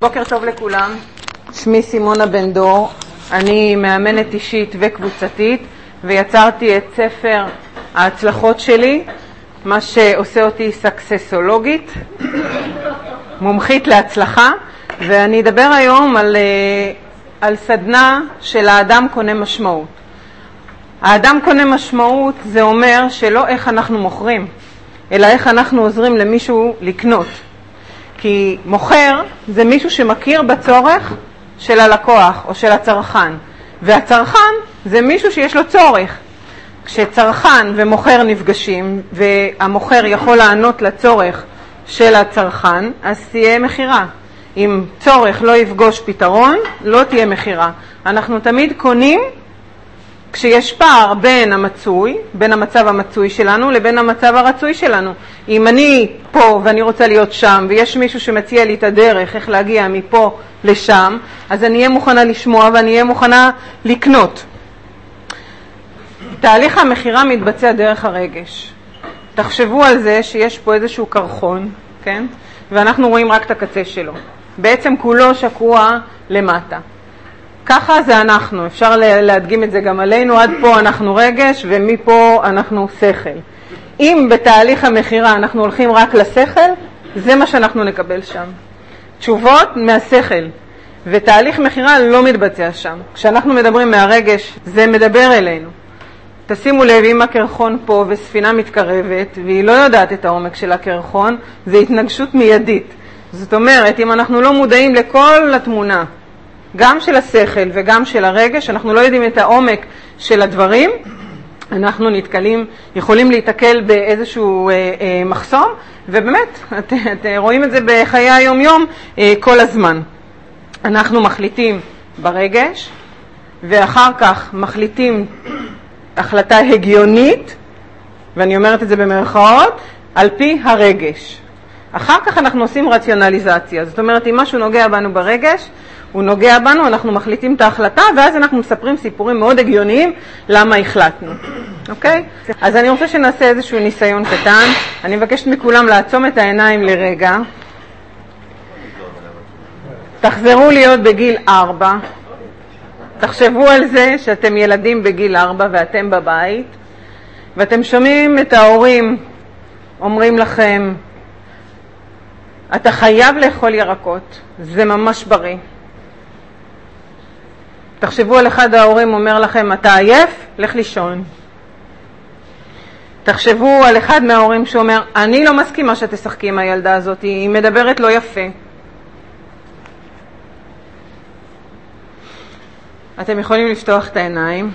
בוקר טוב לכולם, שמי סימונה בן דור, אני מאמנת אישית וקבוצתית ויצרתי את ספר ההצלחות שלי, מה שעושה אותי סקססולוגית, מומחית להצלחה, ואני אדבר היום על, אה, על סדנה של האדם קונה משמעות. האדם קונה משמעות זה אומר שלא איך אנחנו מוכרים, אלא איך אנחנו עוזרים למישהו לקנות. כי מוכר זה מישהו שמכיר בצורך של הלקוח או של הצרכן, והצרכן זה מישהו שיש לו צורך. כשצרכן ומוכר נפגשים והמוכר יכול לענות לצורך של הצרכן, אז תהיה מכירה. אם צורך לא יפגוש פתרון, לא תהיה מכירה. אנחנו תמיד קונים כשיש פער בין המצוי, בין המצב המצוי שלנו לבין המצב הרצוי שלנו. אם אני פה ואני רוצה להיות שם ויש מישהו שמציע לי את הדרך איך להגיע מפה לשם, אז אני אהיה מוכנה לשמוע ואני אהיה מוכנה לקנות. תהליך המכירה מתבצע דרך הרגש. תחשבו על זה שיש פה איזשהו קרחון, כן? ואנחנו רואים רק את הקצה שלו. בעצם כולו שקוע למטה. ככה זה אנחנו, אפשר להדגים את זה גם עלינו, עד פה אנחנו רגש ומפה אנחנו שכל. אם בתהליך המכירה אנחנו הולכים רק לשכל, זה מה שאנחנו נקבל שם. תשובות מהשכל, ותהליך מכירה לא מתבצע שם. כשאנחנו מדברים מהרגש, זה מדבר אלינו. תשימו לב, אם הקרחון פה וספינה מתקרבת, והיא לא יודעת את העומק של הקרחון, זה התנגשות מיידית. זאת אומרת, אם אנחנו לא מודעים לכל התמונה, גם של השכל וגם של הרגש, אנחנו לא יודעים את העומק של הדברים, אנחנו נתקלים, יכולים להיתקל באיזשהו אה, אה, מחסום, ובאמת, את, את רואים את זה בחיי היום-יום אה, כל הזמן. אנחנו מחליטים ברגש, ואחר כך מחליטים החלטה הגיונית, ואני אומרת את זה במרכאות, על פי הרגש. אחר כך אנחנו עושים רציונליזציה, זאת אומרת, אם משהו נוגע בנו ברגש, הוא נוגע בנו, אנחנו מחליטים את ההחלטה, ואז אנחנו מספרים סיפורים מאוד הגיוניים למה החלטנו, אוקיי? אז אני רוצה שנעשה איזשהו ניסיון קטן. אני מבקשת מכולם לעצום את העיניים לרגע. תחזרו להיות בגיל ארבע. תחשבו על זה שאתם ילדים בגיל ארבע ואתם בבית, ואתם שומעים את ההורים אומרים לכם, אתה חייב לאכול ירקות, זה ממש בריא. תחשבו על אחד ההורים אומר לכם, אתה עייף? לך לישון. תחשבו על אחד מההורים שאומר, אני לא מסכימה שתשחקי עם הילדה הזאת, היא מדברת לא יפה. אתם יכולים לפתוח את העיניים.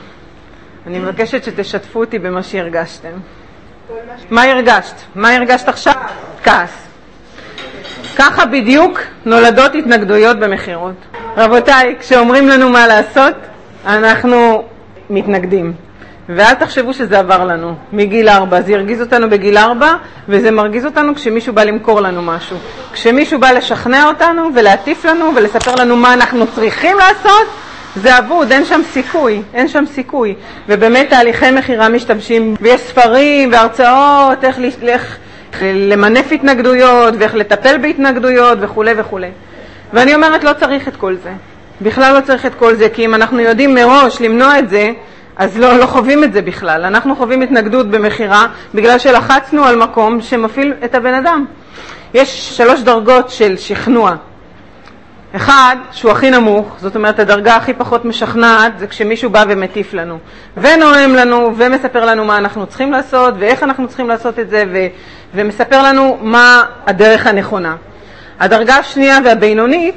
אני מבקשת שתשתפו אותי במה שהרגשתם. מה הרגשת? מה הרגשת עכשיו? כעס. ככה בדיוק נולדות התנגדויות במכירות. רבותיי, כשאומרים לנו מה לעשות, אנחנו מתנגדים. ואל תחשבו שזה עבר לנו מגיל ארבע. זה הרגיז אותנו בגיל ארבע, וזה מרגיז אותנו כשמישהו בא למכור לנו משהו. כשמישהו בא לשכנע אותנו ולהטיף לנו ולספר לנו מה אנחנו צריכים לעשות, זה אבוד, אין שם סיכוי, אין שם סיכוי. ובאמת תהליכי מכירה משתמשים, ויש ספרים והרצאות איך, איך למנף התנגדויות ואיך לטפל בהתנגדויות וכולי וכולי. ואני אומרת, לא צריך את כל זה. בכלל לא צריך את כל זה, כי אם אנחנו יודעים מראש למנוע את זה, אז לא, לא חווים את זה בכלל. אנחנו חווים התנגדות במכירה בגלל שלחצנו על מקום שמפעיל את הבן אדם. יש שלוש דרגות של שכנוע. אחד, שהוא הכי נמוך, זאת אומרת הדרגה הכי פחות משכנעת, זה כשמישהו בא ומטיף לנו, ונואם לנו, ומספר לנו מה אנחנו צריכים לעשות, ואיך אנחנו צריכים לעשות את זה, ו- ומספר לנו מה הדרך הנכונה. הדרגה השנייה והבינונית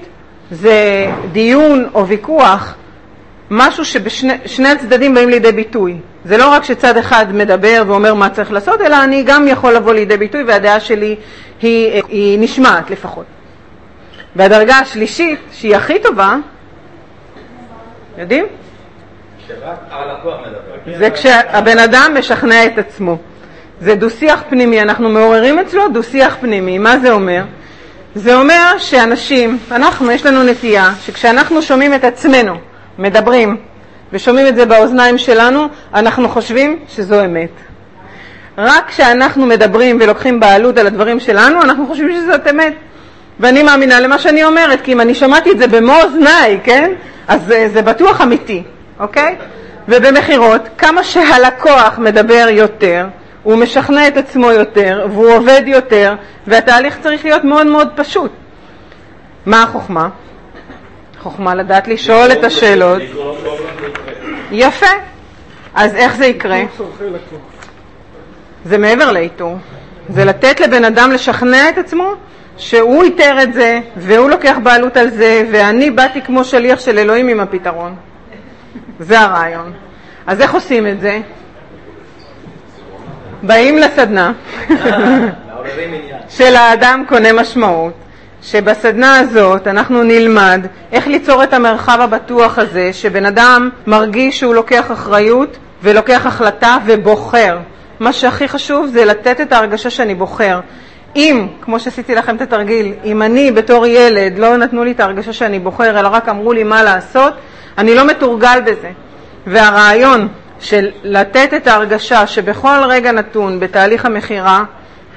זה דיון או ויכוח, משהו שבשני הצדדים באים לידי ביטוי. זה לא רק שצד אחד מדבר ואומר מה צריך לעשות, אלא אני גם יכול לבוא לידי ביטוי והדעה שלי היא, היא נשמעת לפחות. והדרגה השלישית, שהיא הכי טובה, יודעים? זה כשהבן אדם משכנע את עצמו. זה דו-שיח פנימי, אנחנו מעוררים אצלו דו-שיח פנימי. מה זה אומר? זה אומר שאנשים, אנחנו, יש לנו נטייה, שכשאנחנו שומעים את עצמנו מדברים ושומעים את זה באוזניים שלנו, אנחנו חושבים שזו אמת. רק כשאנחנו מדברים ולוקחים בעלות על הדברים שלנו, אנחנו חושבים שזאת אמת. ואני מאמינה למה שאני אומרת, כי אם אני שמעתי את זה במו אוזניי, כן? אז זה, זה בטוח אמיתי, אוקיי? ובמכירות, כמה שהלקוח מדבר יותר, הוא משכנע את עצמו יותר, והוא עובד יותר, והתהליך צריך להיות מאוד מאוד פשוט. מה החוכמה? חוכמה לדעת לשאול את השאלות. יפה. אז איך זה יקרה? זה מעבר לאיתור. זה לתת לבן אדם לשכנע את עצמו שהוא איתר את זה, והוא לוקח בעלות על זה, ואני באתי כמו שליח של אלוהים עם הפתרון. זה הרעיון. אז איך עושים את זה? באים לסדנה של האדם קונה משמעות, שבסדנה הזאת אנחנו נלמד איך ליצור את המרחב הבטוח הזה, שבן אדם מרגיש שהוא לוקח אחריות ולוקח החלטה ובוחר. מה שהכי חשוב זה לתת את ההרגשה שאני בוחר. אם, כמו שעשיתי לכם את התרגיל, אם אני בתור ילד לא נתנו לי את ההרגשה שאני בוחר, אלא רק אמרו לי מה לעשות, אני לא מתורגל בזה. והרעיון של לתת את ההרגשה שבכל רגע נתון בתהליך המכירה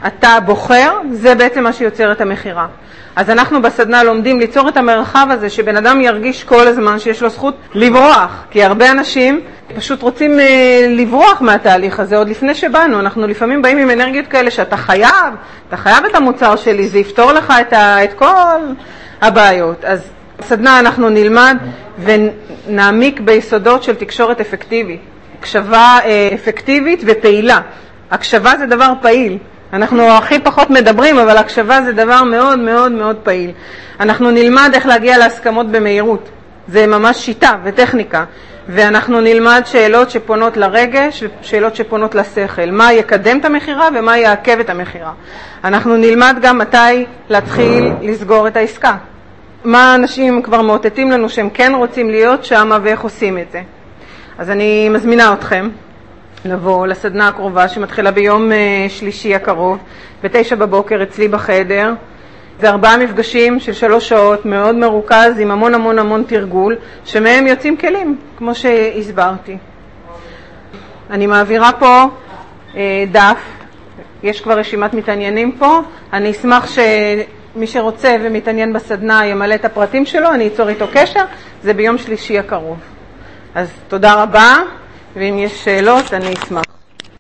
אתה בוחר, זה בעצם מה שיוצר את המכירה. אז אנחנו בסדנה לומדים ליצור את המרחב הזה שבן אדם ירגיש כל הזמן שיש לו זכות לברוח, כי הרבה אנשים פשוט רוצים אה, לברוח מהתהליך הזה עוד לפני שבאנו. אנחנו לפעמים באים עם אנרגיות כאלה שאתה חייב, אתה חייב את המוצר שלי, זה יפתור לך את, ה, את כל הבעיות. אז בסדנה אנחנו נלמד ונעמיק ביסודות של תקשורת אפקטיבית, הקשבה אה, אפקטיבית ופעילה. הקשבה זה דבר פעיל. אנחנו הכי פחות מדברים, אבל הקשבה זה דבר מאוד מאוד מאוד פעיל. אנחנו נלמד איך להגיע להסכמות במהירות. זה ממש שיטה וטכניקה. ואנחנו נלמד שאלות שפונות לרגש ושאלות שפונות לשכל. מה יקדם את המכירה ומה יעכב את המכירה. אנחנו נלמד גם מתי להתחיל לסגור את העסקה. מה אנשים כבר מאותתים לנו שהם כן רוצים להיות שם ואיך עושים את זה. אז אני מזמינה אתכם לבוא לסדנה הקרובה שמתחילה ביום אה, שלישי הקרוב, בתשע בבוקר אצלי בחדר. זה ארבעה מפגשים של שלוש שעות, מאוד מרוכז, עם המון המון המון תרגול, שמהם יוצאים כלים, כמו שהסברתי. אני מעבירה פה אה, דף, יש כבר רשימת מתעניינים פה, אני אשמח שמי שרוצה ומתעניין בסדנה ימלא את הפרטים שלו, אני אצור איתו קשר, זה ביום שלישי הקרוב. אז תודה רבה. ואם יש שאלות אני אשמח.